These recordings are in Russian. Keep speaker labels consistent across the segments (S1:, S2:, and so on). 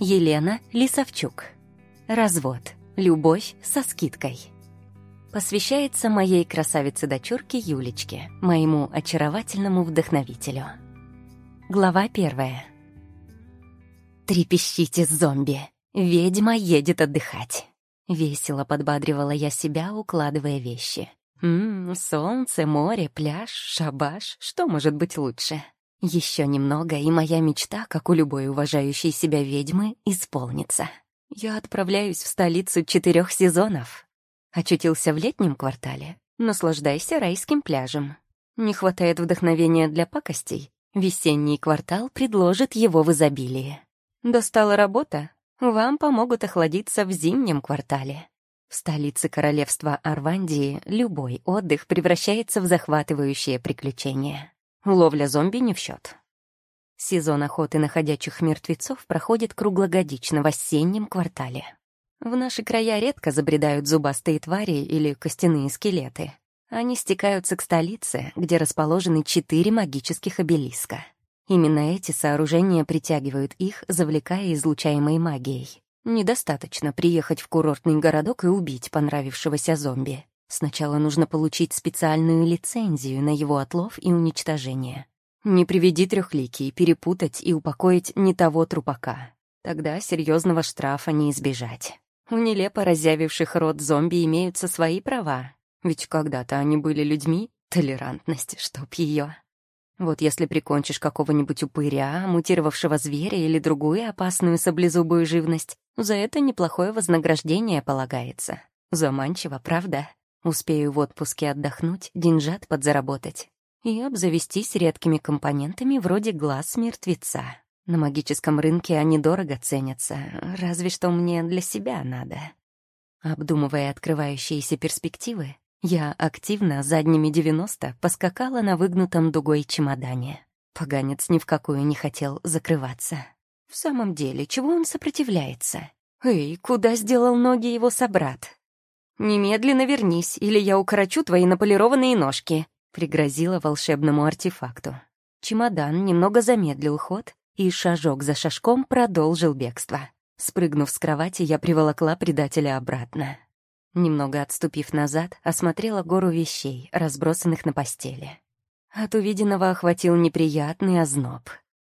S1: Елена Лисовчук. Развод. Любовь со скидкой. Посвящается моей красавице-дочурке Юлечке, моему очаровательному вдохновителю. Глава первая. «Трепещите, зомби! Ведьма едет отдыхать!» Весело подбадривала я себя, укладывая вещи. «Ммм, солнце, море, пляж, шабаш, что может быть лучше?» Еще немного, и моя мечта, как у любой уважающей себя ведьмы, исполнится. Я отправляюсь в столицу четырех сезонов. Очутился в летнем квартале. Наслаждайся райским пляжем. Не хватает вдохновения для пакостей. Весенний квартал предложит его в изобилии. Достала работа? Вам помогут охладиться в зимнем квартале. В столице королевства Арвандии любой отдых превращается в захватывающее приключение. Ловля зомби не в счет. Сезон охоты на ходячих мертвецов проходит круглогодично в осеннем квартале. В наши края редко забредают зубастые твари или костяные скелеты. Они стекаются к столице, где расположены четыре магических обелиска. Именно эти сооружения притягивают их, завлекая излучаемой магией. Недостаточно приехать в курортный городок и убить понравившегося зомби. Сначала нужно получить специальную лицензию на его отлов и уничтожение. Не приведи трехликий, перепутать и упокоить не того трупака. Тогда серьезного штрафа не избежать. У нелепо разъявивших рот зомби имеются свои права. Ведь когда-то они были людьми, толерантность, чтоб ее. Вот если прикончишь какого-нибудь упыря, мутировавшего зверя или другую опасную саблезубую живность, за это неплохое вознаграждение полагается. Заманчиво, правда? Успею в отпуске отдохнуть, деньжат подзаработать и обзавестись редкими компонентами вроде глаз мертвеца. На магическом рынке они дорого ценятся, разве что мне для себя надо. Обдумывая открывающиеся перспективы, я активно задними 90 поскакала на выгнутом дугой чемодане. Поганец ни в какую не хотел закрываться. В самом деле, чего он сопротивляется? Эй, куда сделал ноги его собрат? «Немедленно вернись, или я укорочу твои наполированные ножки», — пригрозила волшебному артефакту. Чемодан немного замедлил ход и шажок за шажком продолжил бегство. Спрыгнув с кровати, я приволокла предателя обратно. Немного отступив назад, осмотрела гору вещей, разбросанных на постели. От увиденного охватил неприятный озноб.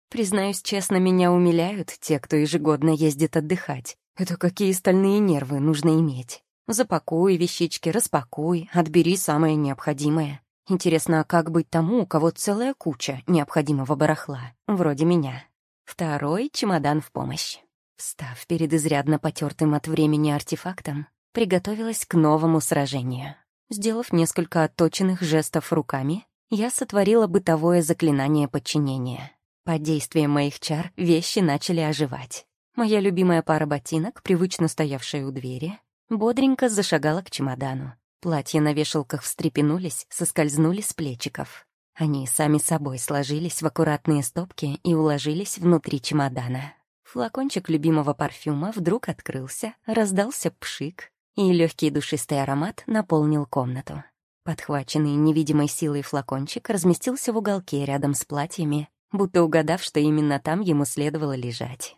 S1: Признаюсь честно, меня умиляют те, кто ежегодно ездит отдыхать. Это какие стальные нервы нужно иметь. Запакуй вещички, распакуй, отбери самое необходимое. Интересно, а как быть тому, у кого целая куча необходимого барахла, вроде меня? Второй чемодан в помощь. Встав перед изрядно потертым от времени артефактом, приготовилась к новому сражению. Сделав несколько отточенных жестов руками, я сотворила бытовое заклинание подчинения. Под действием моих чар вещи начали оживать. Моя любимая пара ботинок, привычно стоявшая у двери, Бодренько зашагала к чемодану. Платья на вешалках встрепенулись, соскользнули с плечиков. Они сами собой сложились в аккуратные стопки и уложились внутри чемодана. Флакончик любимого парфюма вдруг открылся, раздался пшик, и легкий душистый аромат наполнил комнату. Подхваченный невидимой силой флакончик разместился в уголке рядом с платьями, будто угадав, что именно там ему следовало лежать.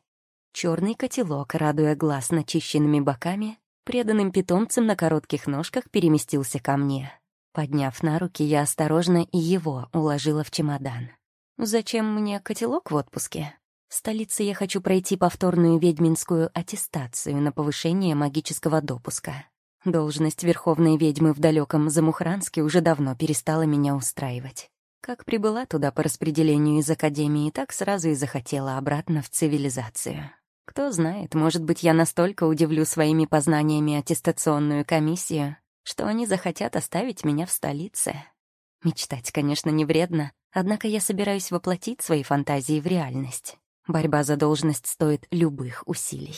S1: Черный котелок, радуя глаз начищенными боками, преданным питомцем на коротких ножках переместился ко мне. Подняв на руки, я осторожно и его уложила в чемодан. «Зачем мне котелок в отпуске? В столице я хочу пройти повторную ведьминскую аттестацию на повышение магического допуска. Должность верховной ведьмы в далеком Замухранске уже давно перестала меня устраивать. Как прибыла туда по распределению из академии, так сразу и захотела обратно в цивилизацию. Кто знает, может быть, я настолько удивлю своими познаниями аттестационную комиссию, что они захотят оставить меня в столице. Мечтать, конечно, не вредно, однако я собираюсь воплотить свои фантазии в реальность. Борьба за должность стоит любых усилий.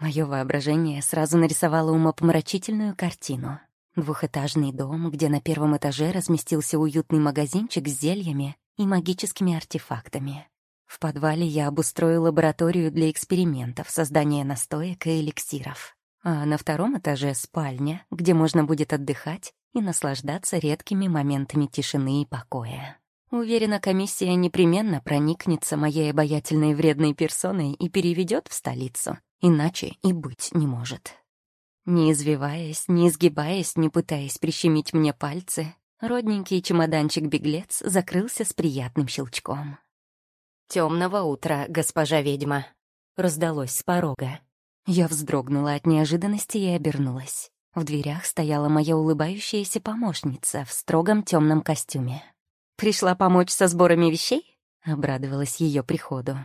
S1: Мое воображение сразу нарисовало умопомрачительную картину. Двухэтажный дом, где на первом этаже разместился уютный магазинчик с зельями и магическими артефактами. В подвале я обустрою лабораторию для экспериментов, создания настоек и эликсиров. А на втором этаже — спальня, где можно будет отдыхать и наслаждаться редкими моментами тишины и покоя. Уверена, комиссия непременно проникнется моей обаятельной вредной персоной и переведет в столицу, иначе и быть не может. Не извиваясь, не изгибаясь, не пытаясь прищемить мне пальцы, родненький чемоданчик-беглец закрылся с приятным щелчком. «Темного утра, госпожа ведьма!» — раздалось с порога. Я вздрогнула от неожиданности и обернулась. В дверях стояла моя улыбающаяся помощница в строгом темном костюме. «Пришла помочь со сборами вещей?» — обрадовалась ее приходу.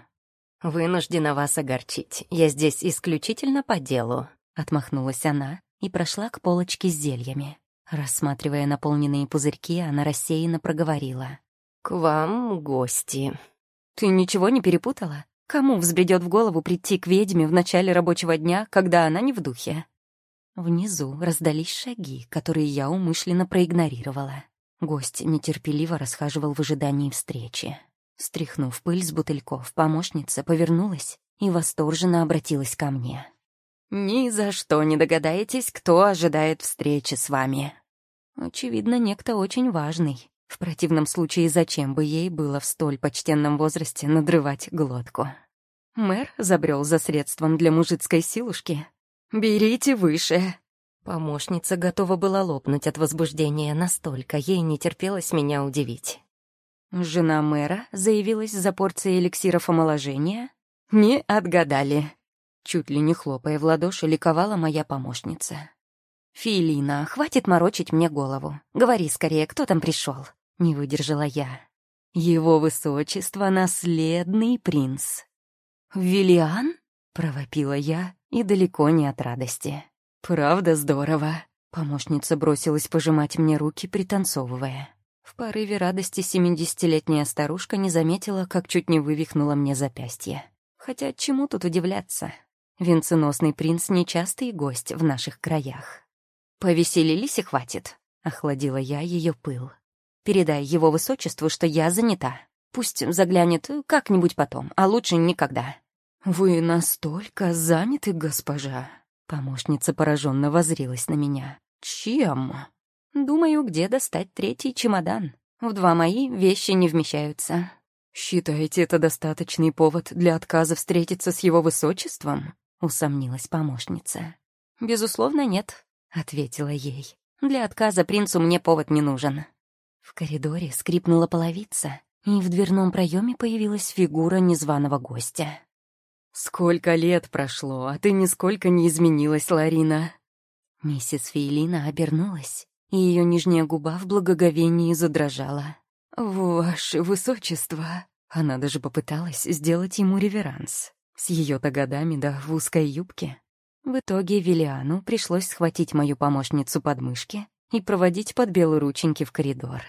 S1: «Вынуждена вас огорчить. Я здесь исключительно по делу», — отмахнулась она и прошла к полочке с зельями. Рассматривая наполненные пузырьки, она рассеянно проговорила. «К вам гости». «Ты ничего не перепутала? Кому взбредет в голову прийти к ведьме в начале рабочего дня, когда она не в духе?» Внизу раздались шаги, которые я умышленно проигнорировала. Гость нетерпеливо расхаживал в ожидании встречи. Стряхнув пыль с бутыльков, помощница повернулась и восторженно обратилась ко мне. «Ни за что не догадаетесь, кто ожидает встречи с вами». Очевидно, некто очень важный. В противном случае, зачем бы ей было в столь почтенном возрасте надрывать глотку? Мэр забрел за средством для мужицкой силушки. «Берите выше!» Помощница готова была лопнуть от возбуждения, настолько ей не терпелось меня удивить. Жена мэра заявилась за порцией эликсиров омоложения. Не отгадали. Чуть ли не хлопая в ладоши, ликовала моя помощница. «Филина, хватит морочить мне голову. Говори скорее, кто там пришел? Не выдержала я. «Его высочество — наследный принц». «Виллиан?» — провопила я, и далеко не от радости. «Правда здорово?» Помощница бросилась пожимать мне руки, пританцовывая. В порыве радости семидесятилетняя старушка не заметила, как чуть не вывихнула мне запястье. Хотя чему тут удивляться? Венценосный принц — нечастый гость в наших краях. «Повеселились и хватит», — охладила я ее пыл. «Передай его высочеству, что я занята. Пусть заглянет как-нибудь потом, а лучше никогда». «Вы настолько заняты, госпожа?» Помощница пораженно возрилась на меня. «Чем?» «Думаю, где достать третий чемодан. В два мои вещи не вмещаются». «Считаете это достаточный повод для отказа встретиться с его высочеством?» — усомнилась помощница. «Безусловно, нет», — ответила ей. «Для отказа принцу мне повод не нужен». В коридоре скрипнула половица, и в дверном проеме появилась фигура незваного гостя. «Сколько лет прошло, а ты нисколько не изменилась, Ларина!» Миссис Фейлина обернулась, и ее нижняя губа в благоговении задрожала. «Ваше высочество!» Она даже попыталась сделать ему реверанс. С ее-то годами, да в узкой юбке. В итоге Виллиану пришлось схватить мою помощницу под мышки и проводить под белые рученьки в коридор.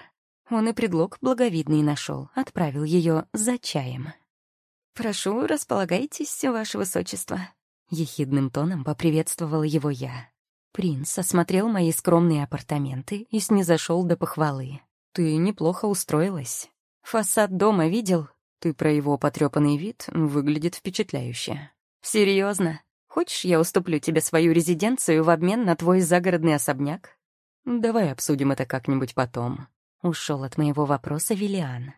S1: Он и предлог благовидный нашел, отправил ее за чаем. «Прошу, располагайтесь, ваше высочество». Ехидным тоном поприветствовала его я. Принц осмотрел мои скромные апартаменты и снизошел до похвалы. «Ты неплохо устроилась. Фасад дома видел? Ты про его потрепанный вид выглядит впечатляюще. Серьезно? Хочешь, я уступлю тебе свою резиденцию в обмен на твой загородный особняк? Давай обсудим это как-нибудь потом». Ушел от моего вопроса Виллиан.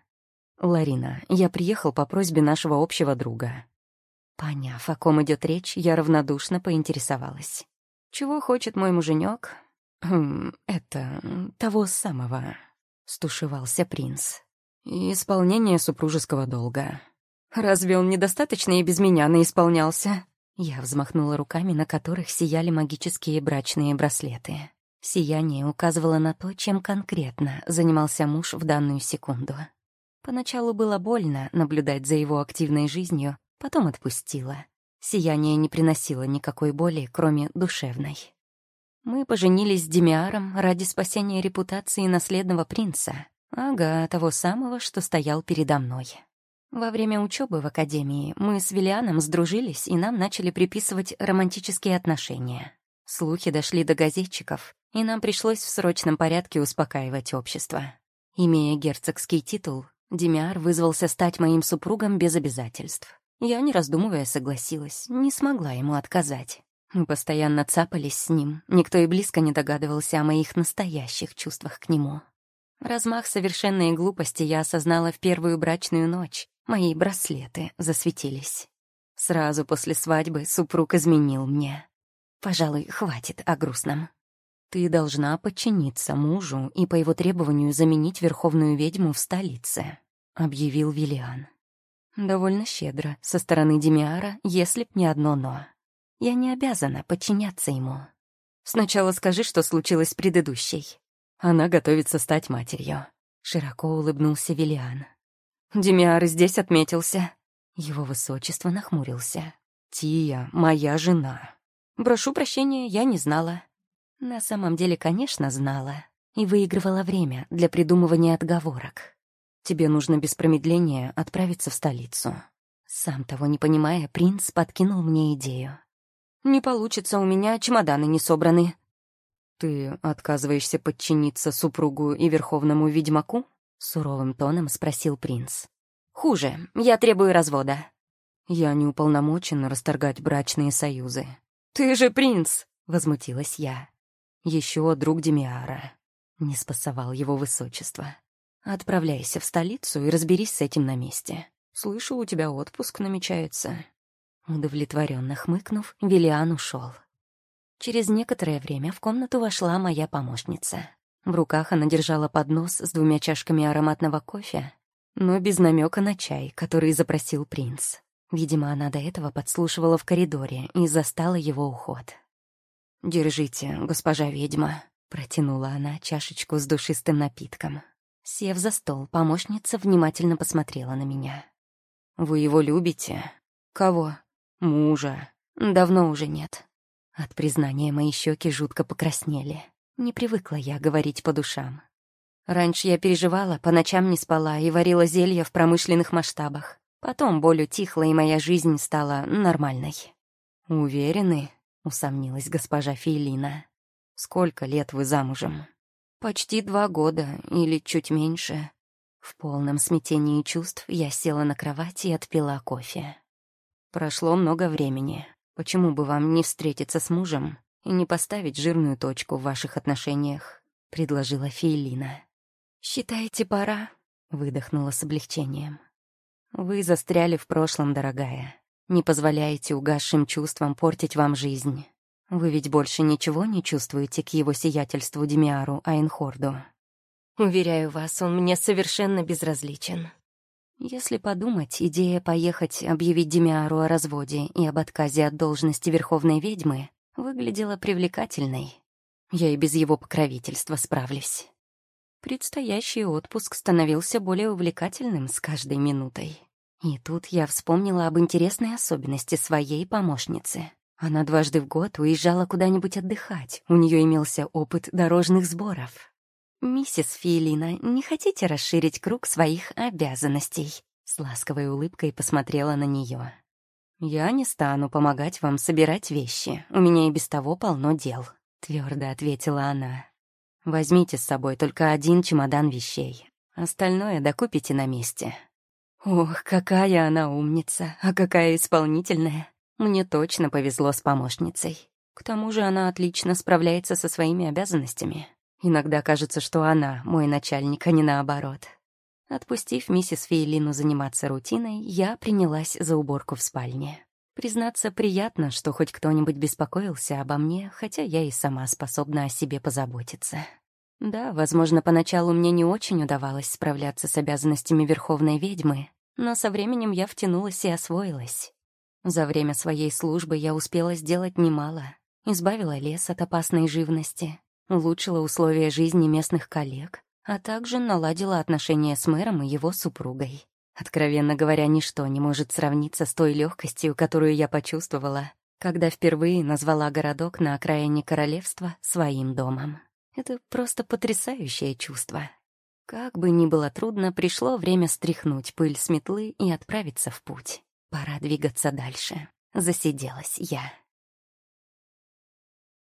S1: «Ларина, я приехал по просьбе нашего общего друга». Поняв, о ком идет речь, я равнодушно поинтересовалась. «Чего хочет мой муженек?» «Хм, «Это... того самого», — стушевался принц. «Исполнение супружеского долга». «Разве он недостаточно и без меня наисполнялся?» Я взмахнула руками, на которых сияли магические брачные браслеты. Сияние указывало на то, чем конкретно занимался муж в данную секунду. Поначалу было больно наблюдать за его активной жизнью, потом отпустила. Сияние не приносило никакой боли, кроме душевной. Мы поженились с Демиаром ради спасения репутации наследного принца. Ага, того самого, что стоял передо мной. Во время учебы в академии мы с Виллианом сдружились, и нам начали приписывать романтические отношения. Слухи дошли до газетчиков, и нам пришлось в срочном порядке успокаивать общество. Имея герцогский титул, Демиар вызвался стать моим супругом без обязательств. Я, не раздумывая, согласилась, не смогла ему отказать. Мы постоянно цапались с ним, никто и близко не догадывался о моих настоящих чувствах к нему. Размах совершенной глупости я осознала в первую брачную ночь. Мои браслеты засветились. Сразу после свадьбы супруг изменил мне. Пожалуй, хватит о грустном. Ты должна подчиниться мужу и по его требованию заменить верховную ведьму в столице, объявил Виллиан. Довольно щедро со стороны Демиара, если б не одно «но». Я не обязана подчиняться ему. Сначала скажи, что случилось с предыдущей. Она готовится стать матерью. Широко улыбнулся Виллиан. Демиар здесь отметился. Его высочество нахмурился. «Тия, моя жена». «Прошу прощения, я не знала». На самом деле, конечно, знала. И выигрывала время для придумывания отговорок. Тебе нужно без промедления отправиться в столицу. Сам того не понимая, принц подкинул мне идею. «Не получится, у меня чемоданы не собраны». «Ты отказываешься подчиниться супругу и верховному ведьмаку?» — суровым тоном спросил принц. «Хуже, я требую развода». «Я не уполномочен расторгать брачные союзы». «Ты же принц!» — возмутилась я. Еще друг Демиара. Не спасовал его высочество. Отправляйся в столицу и разберись с этим на месте. Слышу, у тебя отпуск намечается». Удовлетворенно хмыкнув, Виллиан ушел. Через некоторое время в комнату вошла моя помощница. В руках она держала поднос с двумя чашками ароматного кофе, но без намека на чай, который запросил принц. Видимо, она до этого подслушивала в коридоре и застала его уход. «Держите, госпожа ведьма», — протянула она чашечку с душистым напитком. Сев за стол, помощница внимательно посмотрела на меня. «Вы его любите?» «Кого?» «Мужа. Давно уже нет». От признания мои щеки жутко покраснели. Не привыкла я говорить по душам. Раньше я переживала, по ночам не спала и варила зелья в промышленных масштабах. Потом боль утихла, и моя жизнь стала нормальной. «Уверены?» — усомнилась госпожа Фейлина. «Сколько лет вы замужем?» Почти два года, или чуть меньше. В полном смятении чувств я села на кровати и отпила кофе. Прошло много времени. Почему бы вам не встретиться с мужем и не поставить жирную точку в ваших отношениях? Предложила Фейлина. «Считаете, пора?» — выдохнула с облегчением. «Вы застряли в прошлом, дорогая. Не позволяете угасшим чувствам портить вам жизнь. Вы ведь больше ничего не чувствуете к его сиятельству Демиару Айнхорду? Уверяю вас, он мне совершенно безразличен. Если подумать, идея поехать объявить Демиару о разводе и об отказе от должности Верховной Ведьмы выглядела привлекательной. Я и без его покровительства справлюсь. Предстоящий отпуск становился более увлекательным с каждой минутой. И тут я вспомнила об интересной особенности своей помощницы. Она дважды в год уезжала куда-нибудь отдыхать. У нее имелся опыт дорожных сборов. «Миссис Фиелина, не хотите расширить круг своих обязанностей?» С ласковой улыбкой посмотрела на нее. «Я не стану помогать вам собирать вещи. У меня и без того полно дел», — твердо ответила она. «Возьмите с собой только один чемодан вещей. Остальное докупите на месте». Ох, какая она умница, а какая исполнительная. Мне точно повезло с помощницей. К тому же она отлично справляется со своими обязанностями. Иногда кажется, что она мой начальник, а не наоборот. Отпустив миссис Фейлину заниматься рутиной, я принялась за уборку в спальне. Признаться, приятно, что хоть кто-нибудь беспокоился обо мне, хотя я и сама способна о себе позаботиться. Да, возможно, поначалу мне не очень удавалось справляться с обязанностями Верховной Ведьмы, но со временем я втянулась и освоилась. За время своей службы я успела сделать немало. Избавила лес от опасной живности, улучшила условия жизни местных коллег, а также наладила отношения с мэром и его супругой. Откровенно говоря, ничто не может сравниться с той легкостью, которую я почувствовала, когда впервые назвала городок на окраине королевства своим домом. Это просто потрясающее чувство. Как бы ни было трудно, пришло время стряхнуть пыль с метлы и отправиться в путь. Пора двигаться дальше. Засиделась я.